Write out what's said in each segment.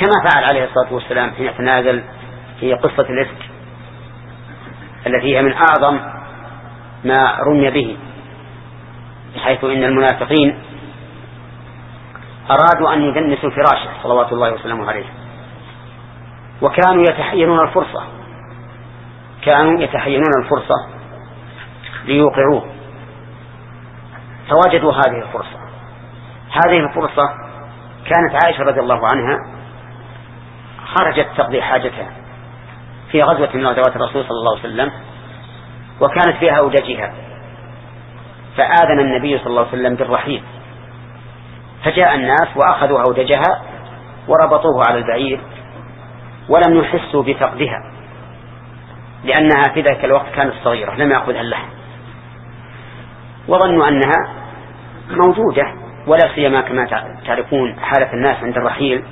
كما فعل عليه الصلاة والسلام حين تنازل في قصة الإفك التي هي من أعظم ما رمي به حيث إن المنافقين أرادوا أن يدنسوا فراشه صلوات الله وسلامه عليه. وكانوا يتحينون الفرصة كانوا يتحينون الفرصة ليوقعوه. فوجدوا هذه الفرصة. هذه الفرصة كانت عائشة رضي الله عنها خرجت تقضي حاجتها في غزوة من غزوات الرسول صلى الله عليه وسلم وكانت فيها أوججها فآذن النبي صلى الله عليه وسلم بالرحيل. فجاء الناس وأخذوا أودجها وربطوه على البعير ولم يحسوا بفقدها لأنها في ذلك الوقت كانت صغيرة لم يأخذها اللحم. وظنوا أنها موجودة ولا سيما كما تعرفون حالة الناس عند الرحيل.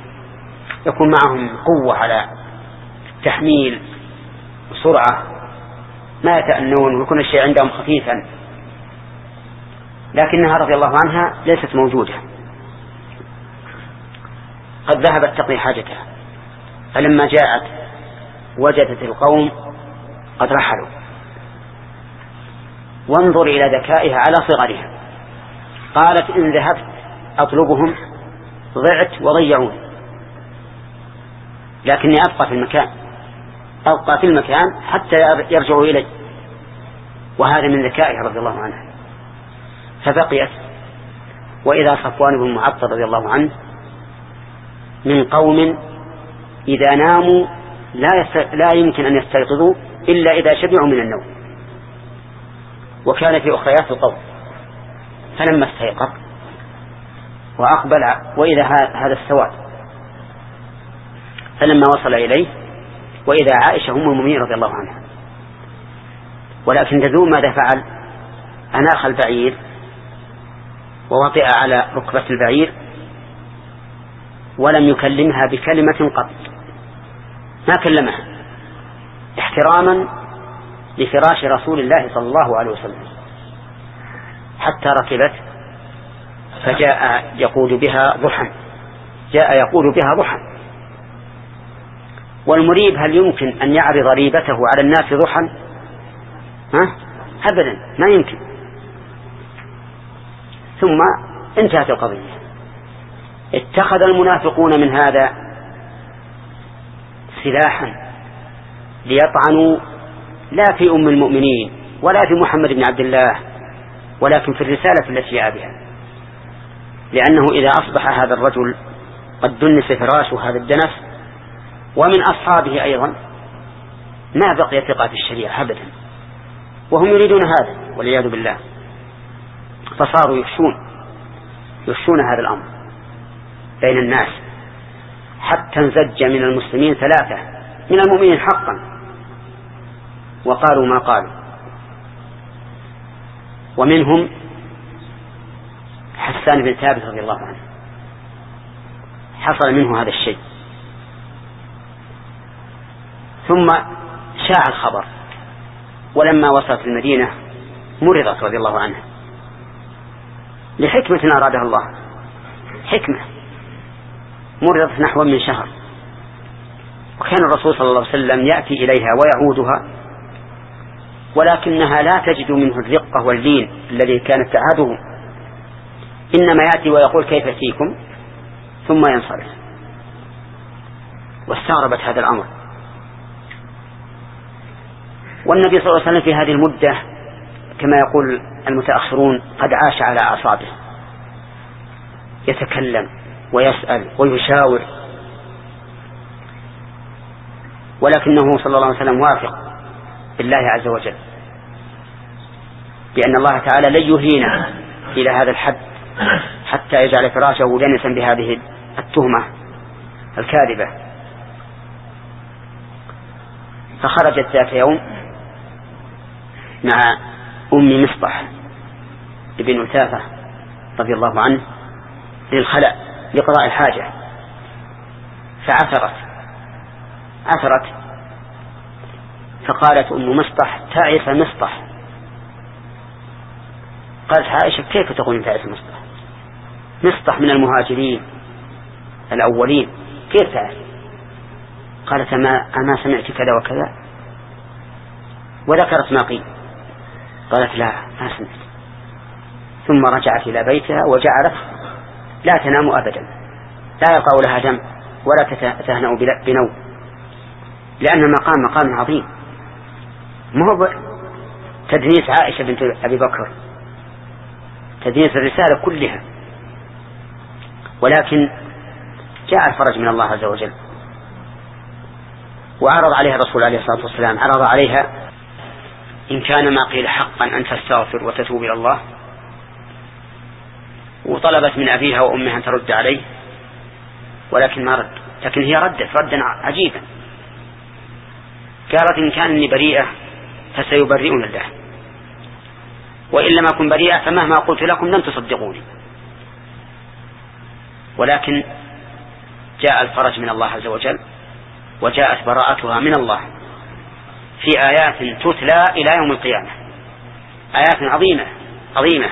يكون معهم قوة على تحميل وسرعة ما يتأنون ويكون الشيء عندهم خفيفا. لكنها رضي الله عنها ليست موجودة. قد ذهبت تقضي حاجتها. فلما جاءت وجدت القوم قد رحلوا. وانظر إلى ذكائها على صغرها. قالت إن ذهبت أطلبهم ضعت وضيعوني لكني أبقى في المكان. أبقى في المكان حتى يرجعوا إلي. وهذا من ذكائها رضي الله عنها فبقيت. وإذا صفوان بن معطل رضي الله عنه من قوم إذا ناموا لا, لا يمكن أن يستيقظوا إلا إذا شبعوا من النوم. وكان في أخريات القوم. فلما استيقظ وأقبل وإذا هذا السواد. فلما وصل إليه وإذا عائشة أم المؤمنين رضي الله عنها. ولكن تذوب ماذا فعل؟ أناخ البعير ووطئ على ركبة البعير ولم يكلمها بكلمة قط. ما كلمها؟ احتراما لفراش رسول الله صلى الله عليه وسلم. حتى ركبت فجاء يقود بها ضحى. جاء يقود بها ضحى. والمريب هل يمكن أن يعرض ريبته على الناس ضحى؟ ها؟ أبدا ما يمكن. ثم انتهت القضية. اتخذ المنافقون من هذا سلاحا ليطعنوا لا في أم المؤمنين ولا في محمد بن عبد الله ولكن في الرسالة التي جاء بها. لأنه إذا أصبح هذا الرجل قد دنس فراشه هذا الدنس ومن أصحابه أيضا ما بقي ثقة في الشريعة أبدا. وهم يريدون هذا والعياذ بالله. فصاروا يفشون يفشون هذا الأمر بين الناس. حتى انزج من المسلمين ثلاثة من المؤمنين حقا. وقالوا ما قالوا. ومنهم حسان بن ثابت رضي الله عنه. حصل منه هذا الشيء. ثم شاع الخبر. ولما وصلت المدينة مرضت رضي الله عنها. لحكمة أرادها الله. حكمة. مرضت نحو من شهر. وكان الرسول صلى الله عليه وسلم يأتي إليها ويعودها ولكنها لا تجد منه الرقة واللين الذي كانت تعاده. إنما يأتي ويقول كيف فيكم ثم ينصرف. واستغربت هذا الأمر. والنبي صلى الله عليه وسلم في هذه المدة كما يقول المتأخرون قد عاش على أعصابه. يتكلم ويسأل ويشاور. ولكنه صلى الله عليه وسلم واثق بالله عز وجل. بأن الله تعالى لن يهينا إلى هذا الحد حتى يجعل فراشه دنسا بهذه التهمة الكاذبة. فخرجت ذات يوم مع أم مصطح ابن وثافة رضي الله عنه للخلاء لقضاء الحاجة. فعثرت عثرت فقالت أم مصطح تعس مصطح قالت عائشة كيف تقول تعس مصطح مصطح من المهاجرين الأولين كيف تعرف؟ قالت أما, أما سمعت كذا وكذا. وذكرت ما قيل. قالت لا ما سمعت. ثم رجعت إلى بيتها وجعلت لا تنام أبدا. لا يقع لها دم ولا تهنأ بنوم. لأن المقام مقام عظيم. مو تدنيس عائشة بنت أبي بكر. تدنيس الرسالة كلها. ولكن جاء الفرج من الله عز وجل. وعرض عليها الرسول عليه الصلاة والسلام عرض عليها إن كان ما قيل حقا أن تستغفر وتتوب إلى الله. وطلبت من أبيها وأمها أن ترد عليه ولكن ما رد. لكن هي ردت ردا عجيبا. قالت إن كان إني بريئة فسيبرئون الله وإن لم أكن بريئة فمهما قلت لكم لن تصدقوني. ولكن جاء الفرج من الله عز وجل وجاءت براءتها من الله. في آيات تتلى إلى يوم القيامة. آيات عظيمة عظيمة.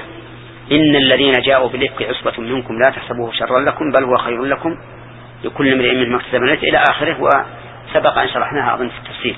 إن الذين جاءوا بالإفك عصبة منكم لا تحسبوه شرا لكم بل هو خير لكم. لكل امرئ منهم اكتسب إلى آخره وسبق أن شرحناها أظن في التفسير